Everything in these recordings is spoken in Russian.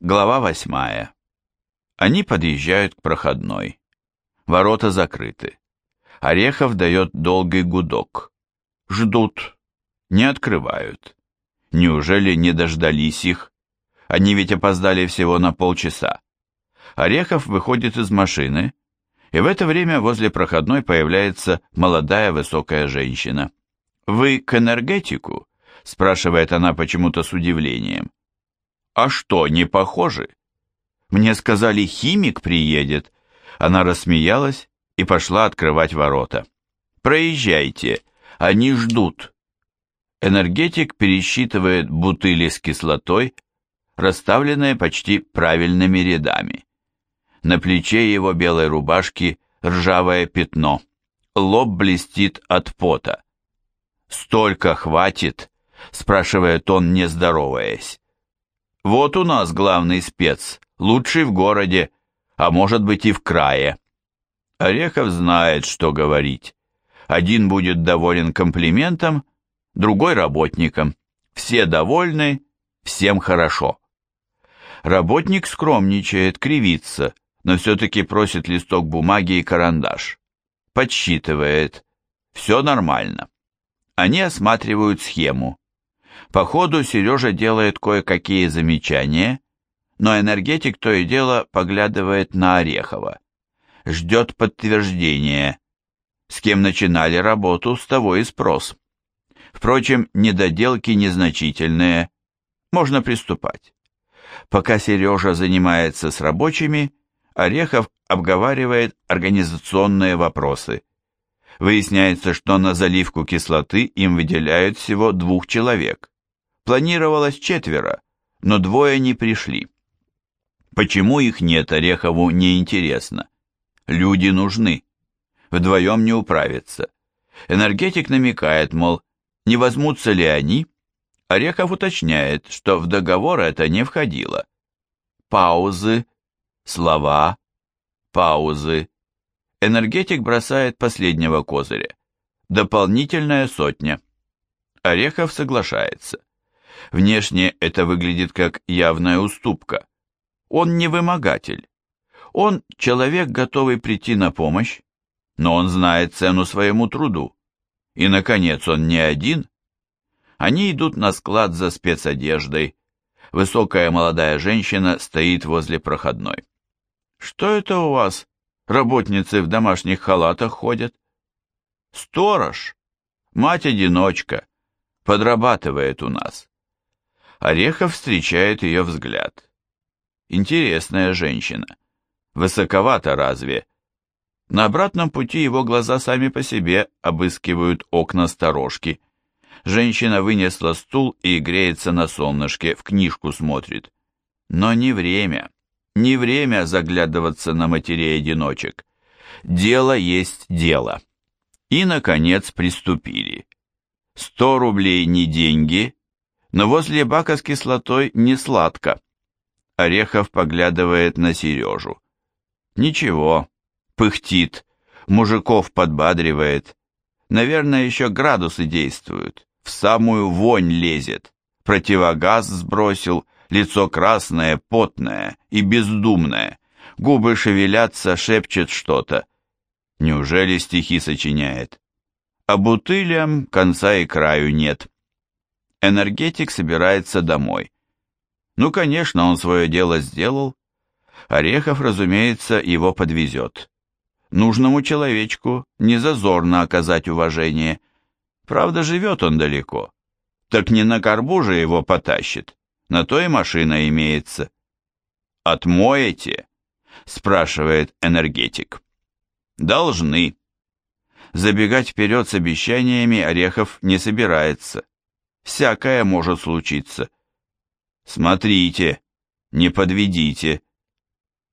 Глава восьмая. Они подъезжают к проходной. Ворота закрыты. Орехов дает долгий гудок. Ждут. Не открывают. Неужели не дождались их? Они ведь опоздали всего на полчаса. Орехов выходит из машины, и в это время возле проходной появляется молодая высокая женщина. «Вы к энергетику?» – спрашивает она почему-то с удивлением. «А что, не похожи?» «Мне сказали, химик приедет». Она рассмеялась и пошла открывать ворота. «Проезжайте, они ждут». Энергетик пересчитывает бутыли с кислотой, расставленные почти правильными рядами. На плече его белой рубашки ржавое пятно. Лоб блестит от пота. «Столько хватит?» – спрашивает он, не здороваясь. «Вот у нас главный спец, лучший в городе, а может быть и в крае». Орехов знает, что говорить. Один будет доволен комплиментом, другой работником. Все довольны, всем хорошо. Работник скромничает, кривится, но все-таки просит листок бумаги и карандаш. Подсчитывает. Все нормально. Они осматривают схему. По ходу Сережа делает кое-какие замечания, но энергетик то и дело поглядывает на Орехова. Ждет подтверждения. С кем начинали работу, с того и спрос. Впрочем, недоделки незначительные. Можно приступать. Пока Сережа занимается с рабочими, Орехов обговаривает организационные вопросы. Выясняется, что на заливку кислоты им выделяют всего двух человек. Планировалось четверо, но двое не пришли. Почему их нет, Орехову не интересно. Люди нужны. Вдвоем не управиться. Энергетик намекает, мол, не возьмутся ли они? Орехов уточняет, что в договор это не входило. Паузы, слова, паузы. Энергетик бросает последнего козыря. Дополнительная сотня. Орехов соглашается. Внешне это выглядит как явная уступка. Он не вымогатель. Он человек, готовый прийти на помощь, но он знает цену своему труду. И, наконец, он не один. Они идут на склад за спецодеждой. Высокая молодая женщина стоит возле проходной. «Что это у вас Работницы в домашних халатах ходят. Сторож, мать-одиночка, подрабатывает у нас. Орехов встречает ее взгляд. Интересная женщина. Высоковато разве? На обратном пути его глаза сами по себе обыскивают окна сторожки. Женщина вынесла стул и греется на солнышке, в книжку смотрит. Но не время. Не время заглядываться на матерей-одиночек. Дело есть дело. И, наконец, приступили. Сто рублей не деньги, но возле бака с кислотой не сладко. Орехов поглядывает на Сережу. Ничего, пыхтит, мужиков подбадривает. Наверное, еще градусы действуют, в самую вонь лезет. Противогаз сбросил, лицо красное, потное и бездумное, губы шевелятся, шепчет что-то. Неужели стихи сочиняет? А бутылям конца и краю нет. Энергетик собирается домой. Ну, конечно, он свое дело сделал. Орехов, разумеется, его подвезет. Нужному человечку не зазорно оказать уважение. Правда, живет он далеко. Так не на корбу же его потащит. На то и машина имеется. «Отмоете?» – спрашивает энергетик. «Должны». Забегать вперед с обещаниями Орехов не собирается. Всякое может случиться. «Смотрите, не подведите.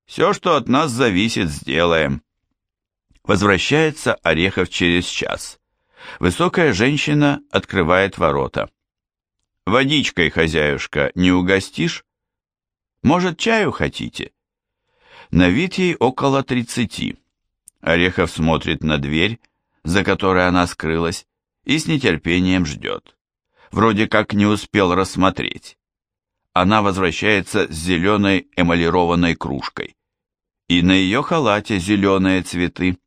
Все, что от нас зависит, сделаем». Возвращается Орехов через час. Высокая женщина открывает ворота. Водичкой, хозяюшка, не угостишь? Может, чаю хотите? На вид ей около тридцати. Орехов смотрит на дверь, за которой она скрылась, и с нетерпением ждет. Вроде как не успел рассмотреть. она возвращается с зеленой эмалированной кружкой. И на ее халате зеленые цветы.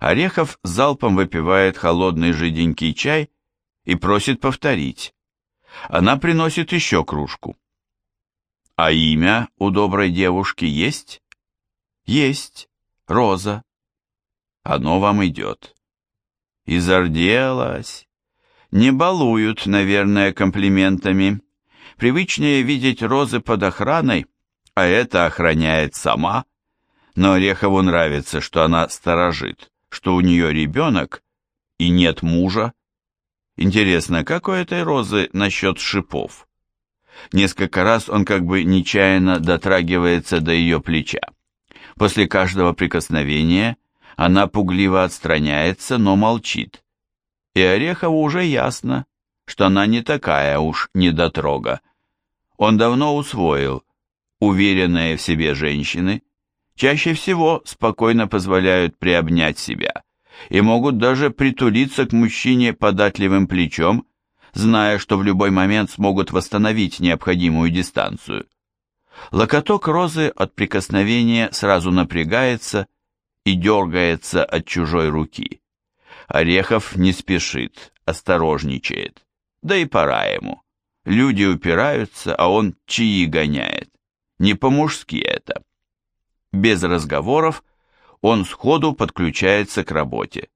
Орехов залпом выпивает холодный жиденький чай и просит повторить. Она приносит еще кружку. А имя у доброй девушки есть? Есть. Роза. Оно вам идет. И зарделась. Не балуют, наверное, комплиментами. Привычнее видеть розы под охраной, а это охраняет сама. Но Орехову нравится, что она сторожит, что у нее ребенок и нет мужа. Интересно, как у этой розы насчет шипов? Несколько раз он как бы нечаянно дотрагивается до ее плеча. После каждого прикосновения она пугливо отстраняется, но молчит. И Орехову уже ясно, что она не такая уж недотрога. Он давно усвоил, уверенные в себе женщины чаще всего спокойно позволяют приобнять себя и могут даже притулиться к мужчине податливым плечом, зная, что в любой момент смогут восстановить необходимую дистанцию. Локоток розы от прикосновения сразу напрягается и дергается от чужой руки. Орехов не спешит, осторожничает. Да и пора ему. Люди упираются, а он чаи гоняет. Не по-мужски это. Без разговоров он сходу подключается к работе.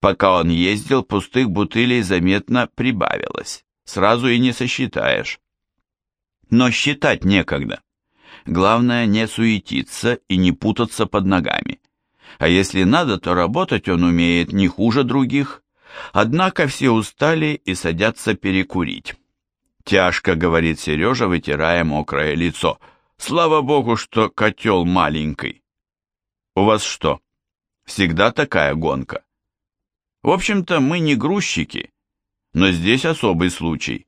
Пока он ездил, пустых бутылей заметно прибавилось. Сразу и не сосчитаешь. Но считать некогда. Главное не суетиться и не путаться под ногами. А если надо, то работать он умеет не хуже других. Однако все устали и садятся перекурить. «Тяжко», — говорит Сережа, вытирая мокрое лицо. «Слава богу, что котел маленький». «У вас что, всегда такая гонка?» «В общем-то, мы не грузчики, но здесь особый случай.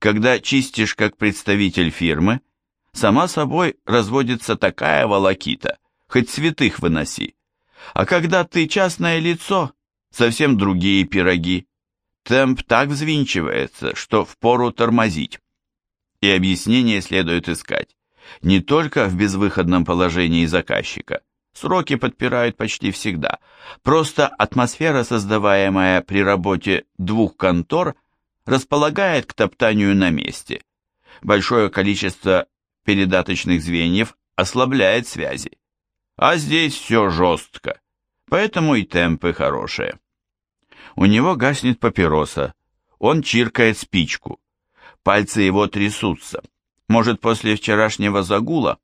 Когда чистишь как представитель фирмы, сама собой разводится такая волокита, хоть святых выноси. А когда ты частное лицо, совсем другие пироги. Темп так взвинчивается, что впору тормозить. И объяснение следует искать. Не только в безвыходном положении заказчика. Сроки подпирают почти всегда. Просто атмосфера, создаваемая при работе двух контор, располагает к топтанию на месте. Большое количество передаточных звеньев ослабляет связи. А здесь все жестко, поэтому и темпы хорошие. У него гаснет папироса, он чиркает спичку. Пальцы его трясутся. Может, после вчерашнего загула,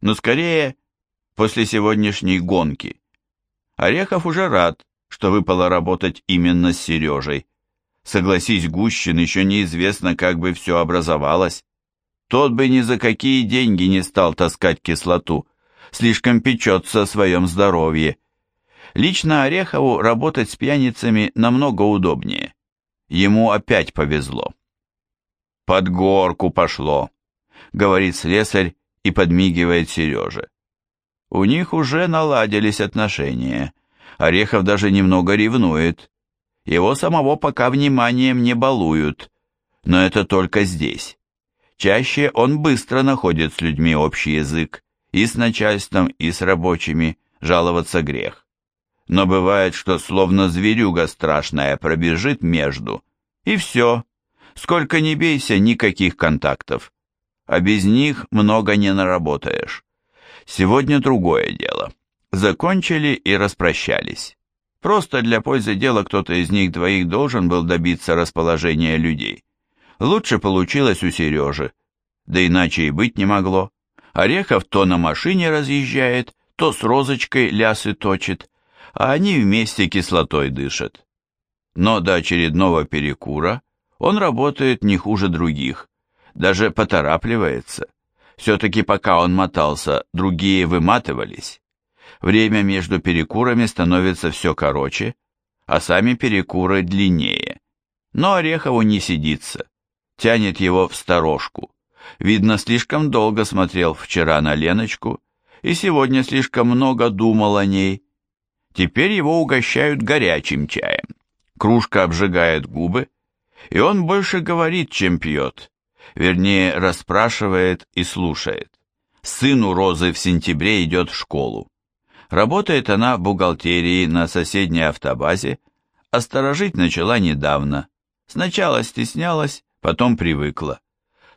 но скорее после сегодняшней гонки. Орехов уже рад, что выпало работать именно с Сережей. Согласись, Гущин, еще неизвестно, как бы все образовалось. Тот бы ни за какие деньги не стал таскать кислоту, слишком печется о своем здоровье. Лично Орехову работать с пьяницами намного удобнее. Ему опять повезло. «Под горку пошло», — говорит слесарь и подмигивает Сереже. У них уже наладились отношения. Орехов даже немного ревнует. Его самого пока вниманием не балуют, но это только здесь. Чаще он быстро находит с людьми общий язык, и с начальством, и с рабочими, жаловаться грех. Но бывает, что словно зверюга страшная пробежит между, и все. Сколько ни бейся, никаких контактов. А без них много не наработаешь. Сегодня другое дело. Закончили и распрощались. Просто для пользы дела кто-то из них двоих должен был добиться расположения людей. Лучше получилось у Сережи, да иначе и быть не могло. Орехов то на машине разъезжает, то с розочкой лясы точит, а они вместе кислотой дышат. Но до очередного перекура он работает не хуже других, даже поторапливается. Все-таки пока он мотался, другие выматывались. Время между перекурами становится все короче, а сами перекуры длиннее. Но Орехову не сидится, тянет его в сторожку. Видно, слишком долго смотрел вчера на Леночку и сегодня слишком много думал о ней. Теперь его угощают горячим чаем. Кружка обжигает губы, и он больше говорит, чем пьет. вернее, расспрашивает и слушает. Сын у Розы в сентябре идет в школу. Работает она в бухгалтерии на соседней автобазе, а сторожить начала недавно. Сначала стеснялась, потом привыкла.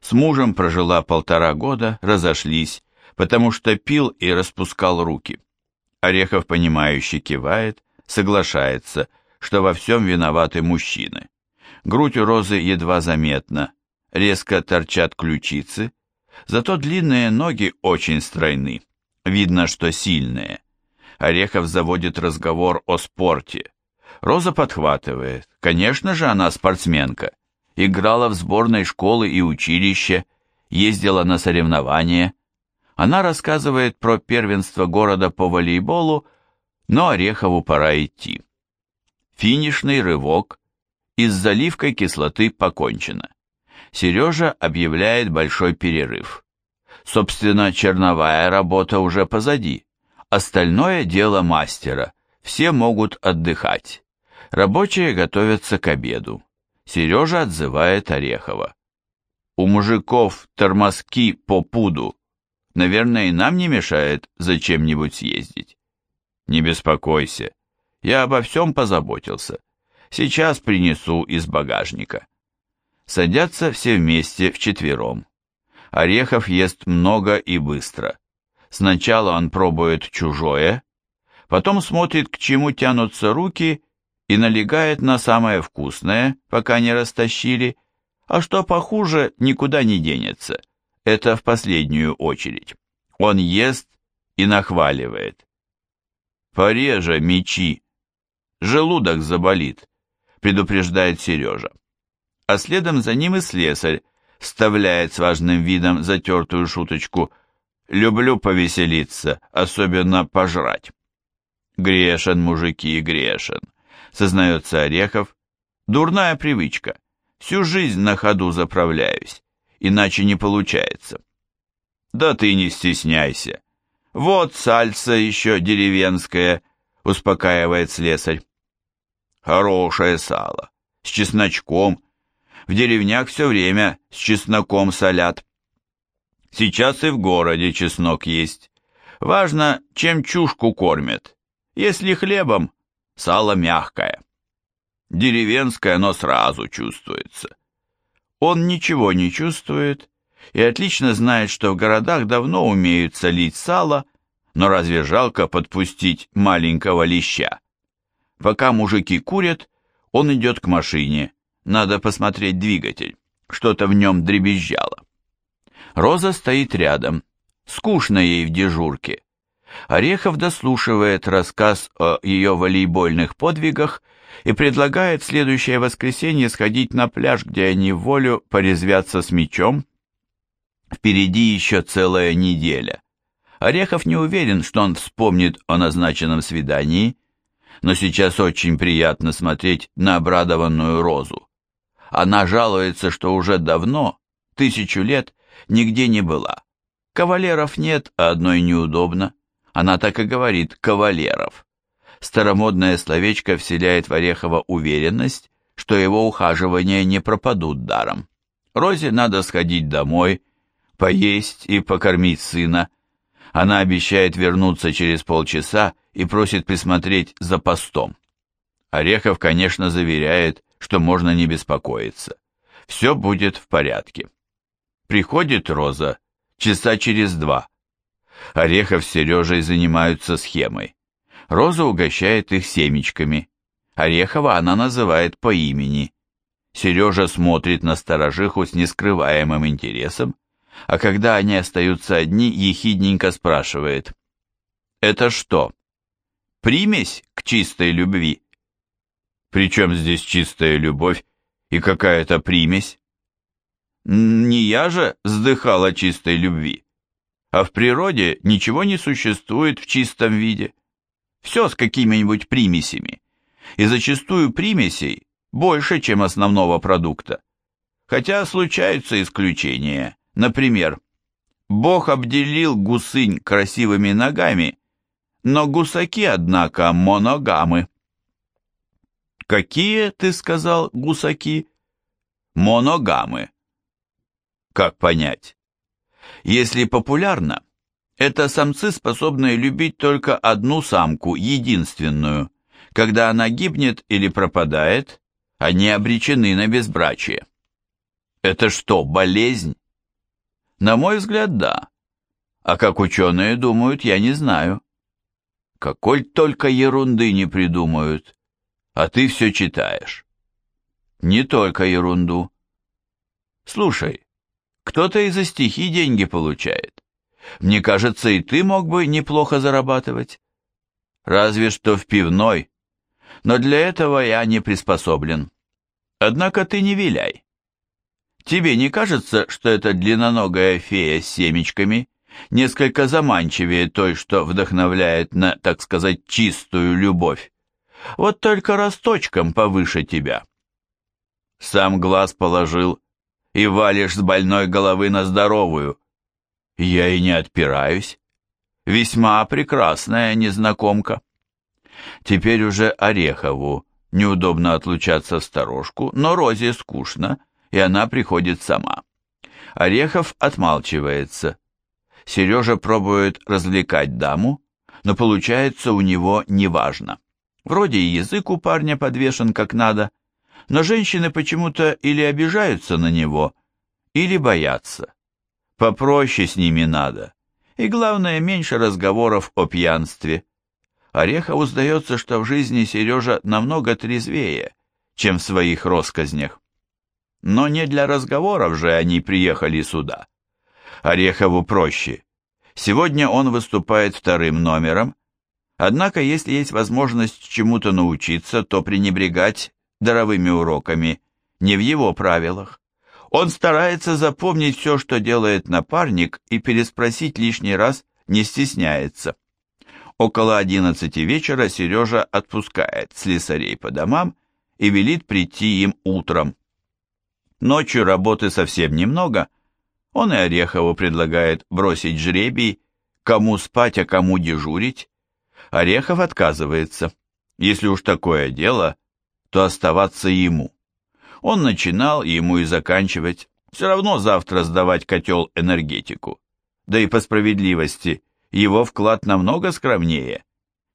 С мужем прожила полтора года, разошлись, потому что пил и распускал руки. Орехов, понимающе кивает, соглашается, что во всем виноваты мужчины. Грудь у Розы едва заметна, резко торчат ключицы, зато длинные ноги очень стройны, видно, что сильные. Орехов заводит разговор о спорте. Роза подхватывает, конечно же она спортсменка, играла в сборной школы и училища, ездила на соревнования. Она рассказывает про первенство города по волейболу, но Орехову пора идти. Финишный рывок, и с заливкой кислоты покончено. Сережа объявляет большой перерыв. Собственно, черновая работа уже позади. Остальное дело мастера. Все могут отдыхать. Рабочие готовятся к обеду. Сережа отзывает Орехова. У мужиков тормозки по пуду. Наверное, и нам не мешает зачем-нибудь съездить. Не беспокойся. Я обо всем позаботился. Сейчас принесу из багажника. Садятся все вместе вчетвером. Орехов ест много и быстро. Сначала он пробует чужое, потом смотрит, к чему тянутся руки, и налегает на самое вкусное, пока не растащили, а что похуже, никуда не денется. Это в последнюю очередь. Он ест и нахваливает. «Пореже мечи! Желудок заболит!» предупреждает Сережа. А следом за ним и слесарь вставляет с важным видом затертую шуточку «Люблю повеселиться, особенно пожрать». «Грешен, мужики, грешен», — сознается Орехов. «Дурная привычка. Всю жизнь на ходу заправляюсь, иначе не получается». «Да ты не стесняйся. Вот сальца еще деревенская», — успокаивает слесарь. Хорошее сало, с чесночком. В деревнях все время с чесноком солят. Сейчас и в городе чеснок есть. Важно, чем чушку кормят. Если хлебом, сало мягкое. Деревенское оно сразу чувствуется. Он ничего не чувствует и отлично знает, что в городах давно умеют солить сало, но разве жалко подпустить маленького леща? Пока мужики курят, он идет к машине. Надо посмотреть двигатель. Что-то в нем дребезжало. Роза стоит рядом. Скучно ей в дежурке. Орехов дослушивает рассказ о ее волейбольных подвигах и предлагает в следующее воскресенье сходить на пляж, где они в волю порезвятся с мячом. Впереди еще целая неделя. Орехов не уверен, что он вспомнит о назначенном свидании, но сейчас очень приятно смотреть на обрадованную розу. Она жалуется, что уже давно, тысячу лет, нигде не была. Кавалеров нет, а одной неудобно. Она так и говорит «кавалеров». Старомодное словечко вселяет в Орехова уверенность, что его ухаживания не пропадут даром. Розе надо сходить домой, поесть и покормить сына. Она обещает вернуться через полчаса и просит присмотреть за постом. Орехов, конечно, заверяет, что можно не беспокоиться. Все будет в порядке. Приходит Роза часа через два. Орехов с Сережей занимаются схемой. Роза угощает их семечками. Орехова она называет по имени. Сережа смотрит на сторожиху с нескрываемым интересом, а когда они остаются одни, ехидненько спрашивает. «Это что, примесь к чистой любви. Причем здесь чистая любовь и какая-то примесь? Не я же вздыхала чистой любви, а в природе ничего не существует в чистом виде. Все с какими-нибудь примесями, и зачастую примесей больше, чем основного продукта. Хотя случаются исключения, например, Бог обделил гусынь красивыми ногами, но гусаки, однако, моногамы. Какие, ты сказал, гусаки? Моногамы. Как понять? Если популярно, это самцы, способные любить только одну самку, единственную. Когда она гибнет или пропадает, они обречены на безбрачие. Это что, болезнь? На мой взгляд, да. А как ученые думают, я не знаю. Какой только ерунды не придумают. А ты все читаешь. Не только ерунду. Слушай, кто-то и за стихи деньги получает. Мне кажется, и ты мог бы неплохо зарабатывать. Разве что в пивной. Но для этого я не приспособлен. Однако ты не виляй. Тебе не кажется, что эта длинноногая фея с семечками несколько заманчивее той, что вдохновляет на, так сказать, чистую любовь? Вот только росточком повыше тебя. Сам глаз положил и валишь с больной головы на здоровую. Я и не отпираюсь. Весьма прекрасная незнакомка. Теперь уже Орехову неудобно отлучаться в сторожку, но Розе скучно, и она приходит сама. Орехов отмалчивается. Сережа пробует развлекать даму, но получается у него неважно. Вроде и язык у парня подвешен как надо, но женщины почему-то или обижаются на него, или боятся. Попроще с ними надо. И главное, меньше разговоров о пьянстве. Орехову сдается, что в жизни Сережа намного трезвее, чем в своих росказнях. Но не для разговоров же они приехали сюда. Орехову проще. Сегодня он выступает вторым номером, однако если есть возможность чему-то научиться, то пренебрегать даровыми уроками не в его правилах. Он старается запомнить все, что делает напарник, и переспросить лишний раз не стесняется. Около одиннадцати вечера Сережа отпускает слесарей по домам и велит прийти им утром. Ночью работы совсем немного. Он и Орехову предлагает бросить жребий, кому спать, а кому дежурить. Орехов отказывается. Если уж такое дело, то оставаться ему. Он начинал, ему и заканчивать. Все равно завтра сдавать котел энергетику. Да и по справедливости, его вклад намного скромнее.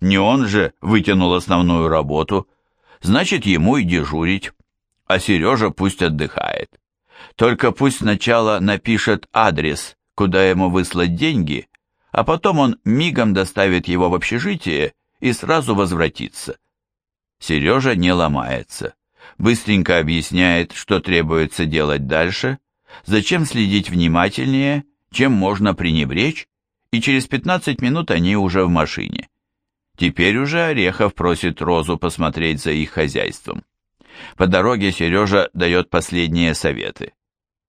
Не он же вытянул основную работу, значит, ему и дежурить а Сережа пусть отдыхает. Только пусть сначала напишет адрес, куда ему выслать деньги, а потом он мигом доставит его в общежитие и сразу возвратится. Сережа не ломается, быстренько объясняет, что требуется делать дальше, зачем следить внимательнее, чем можно пренебречь, и через 15 минут они уже в машине. Теперь уже Орехов просит Розу посмотреть за их хозяйством. По дороге Сережа дает последние советы.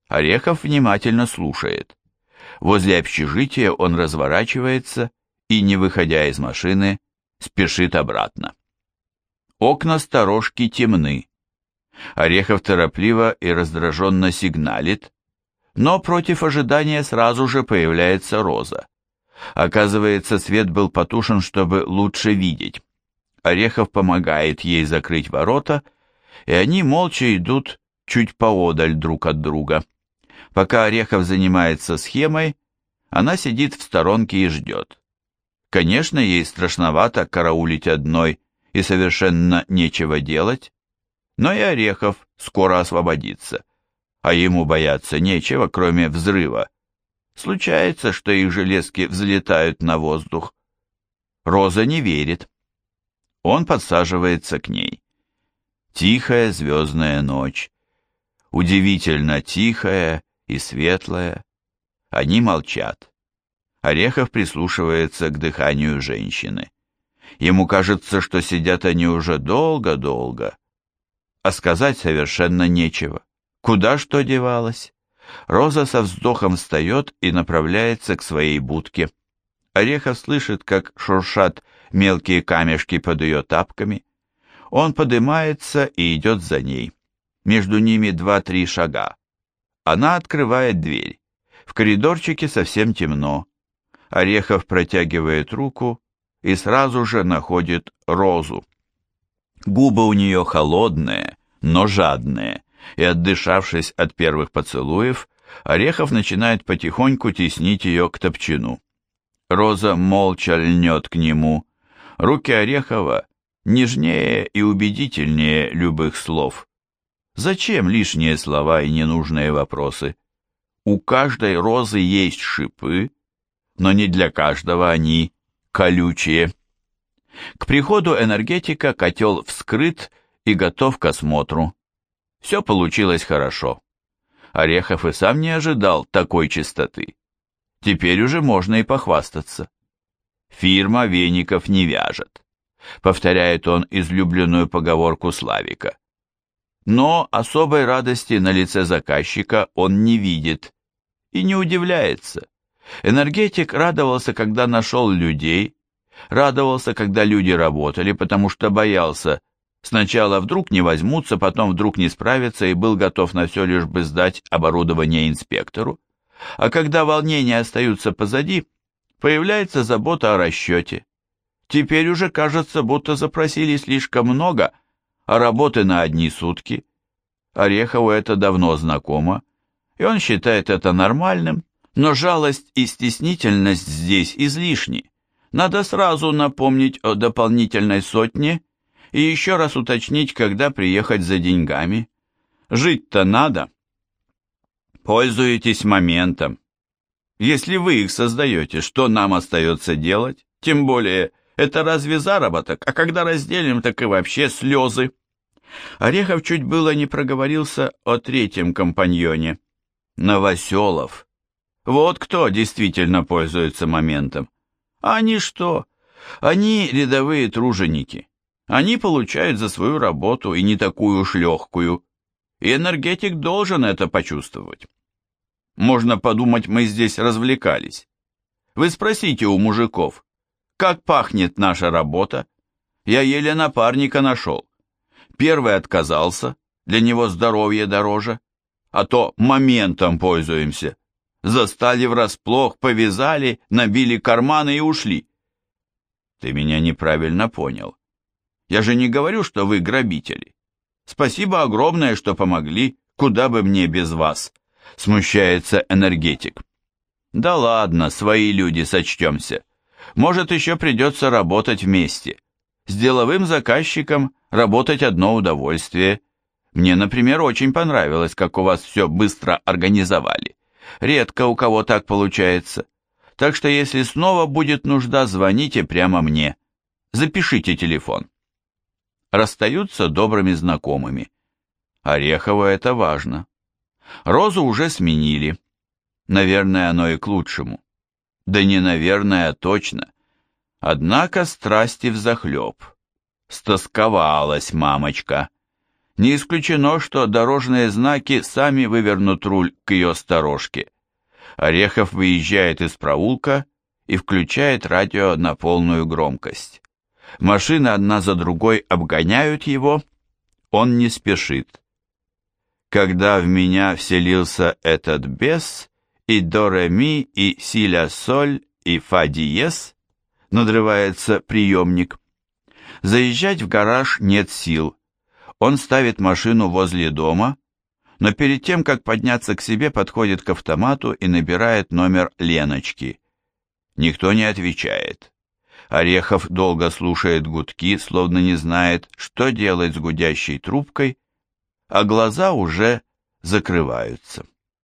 Орехов внимательно слушает. Возле общежития он разворачивается и, не выходя из машины, спешит обратно. Окна сторожки темны. Орехов торопливо и раздраженно сигналит, но против ожидания сразу же появляется Роза. Оказывается, свет был потушен, чтобы лучше видеть. Орехов помогает ей закрыть ворота и они молча идут чуть поодаль друг от друга. Пока Орехов занимается схемой, она сидит в сторонке и ждет. Конечно, ей страшновато караулить одной и совершенно нечего делать, но и Орехов скоро освободится, а ему бояться нечего, кроме взрыва. Случается, что их железки взлетают на воздух. Роза не верит. Он подсаживается к ней. Тихая звездная ночь. Удивительно тихая и светлая. Они молчат. Орехов прислушивается к дыханию женщины. Ему кажется, что сидят они уже долго-долго. А сказать совершенно нечего. Куда что девалось? Роза со вздохом встает и направляется к своей будке. Орехов слышит, как шуршат мелкие камешки под ее тапками. Он поднимается и идет за ней. Между ними два-три шага. Она открывает дверь. В коридорчике совсем темно. Орехов протягивает руку и сразу же находит розу. Губы у нее холодные, но жадные, и, отдышавшись от первых поцелуев, Орехов начинает потихоньку теснить ее к топчину. Роза молча льнет к нему. Руки Орехова нежнее и убедительнее любых слов. Зачем лишние слова и ненужные вопросы? У каждой розы есть шипы, но не для каждого они колючие. К приходу энергетика котел вскрыт и готов к осмотру. Все получилось хорошо. Орехов и сам не ожидал такой чистоты. Теперь уже можно и похвастаться. Фирма веников не вяжет, повторяет он излюбленную поговорку Славика. Но особой радости на лице заказчика он не видит и не удивляется. Энергетик радовался, когда нашел людей, радовался, когда люди работали, потому что боялся, сначала вдруг не возьмутся, потом вдруг не справятся и был готов на все лишь бы сдать оборудование инспектору. А когда волнения остаются позади, появляется забота о расчете. Теперь уже кажется, будто запросили слишком много, а работы на одни сутки. Орехову это давно знакомо, и он считает это нормальным, но жалость и стеснительность здесь излишни. Надо сразу напомнить о дополнительной сотне и еще раз уточнить, когда приехать за деньгами. Жить-то надо. Пользуйтесь моментом. Если вы их создаете, что нам остается делать? Тем более, это разве заработок? А когда разделим, так и вообще слезы. Орехов чуть было не проговорился о третьем компаньоне. Новоселов. Вот кто действительно пользуется моментом. Они что? Они рядовые труженики. Они получают за свою работу и не такую уж легкую. И энергетик должен это почувствовать. Можно подумать, мы здесь развлекались. Вы спросите у мужиков, как пахнет наша работа? Я еле напарника нашел. Первый отказался, для него здоровье дороже, а то моментом пользуемся. Застали врасплох, повязали, набили карманы и ушли. Ты меня неправильно понял. Я же не говорю, что вы грабители. Спасибо огромное, что помогли, куда бы мне без вас. Смущается энергетик. Да ладно, свои люди, сочтемся. Может, еще придется работать вместе. С деловым заказчиком работать одно удовольствие. Мне, например, очень понравилось, как у вас все быстро организовали. Редко у кого так получается. Так что если снова будет нужда, звоните прямо мне. Запишите телефон. Расстаются добрыми знакомыми. Орехово это важно. Розу уже сменили. Наверное, оно и к лучшему. Да не наверное, а точно. Однако страсти взахлеб. Стосковалась мамочка. Не исключено, что дорожные знаки сами вывернут руль к ее сторожке. Орехов выезжает из проулка и включает радио на полную громкость. Машины одна за другой обгоняют его, он не спешит. Когда в меня вселился этот бес, и до ре ми, и си ля соль, и фа диез, надрывается приемник. Заезжать в гараж нет сил. Он ставит машину возле дома, но перед тем, как подняться к себе, подходит к автомату и набирает номер Леночки. Никто не отвечает. Орехов долго слушает гудки, словно не знает, что делать с гудящей трубкой, а глаза уже закрываются.